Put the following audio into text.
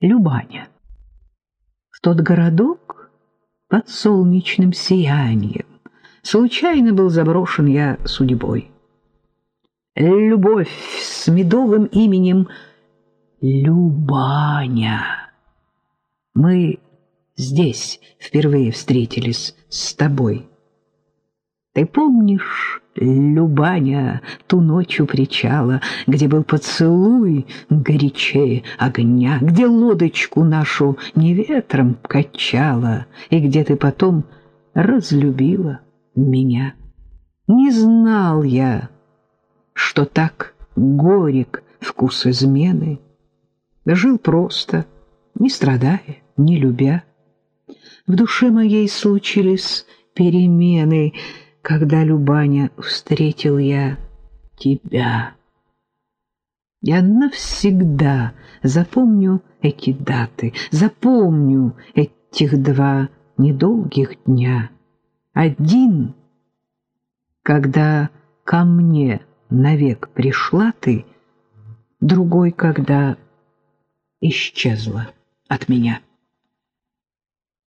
Любаня. В тот городок под солнечным сиянием случайно был заброшен я судьбой. Любовь с медовым именем Любаня. Мы здесь впервые встретились с тобой. Ты помнишь, Любаня, ту ночь у причала, где был поцелуй горячее огня, где лодочку нашу не ветром качала, и где ты потом разлюбила меня? Не знал я, что так горек вкус измены. Жил просто, не страдая, не любя. В душе моей случились перемены — когда, Любаня, встретил я тебя. Я навсегда запомню эти даты, запомню этих два недолгих дня. Один, когда ко мне навек пришла ты, другой, когда исчезла от меня.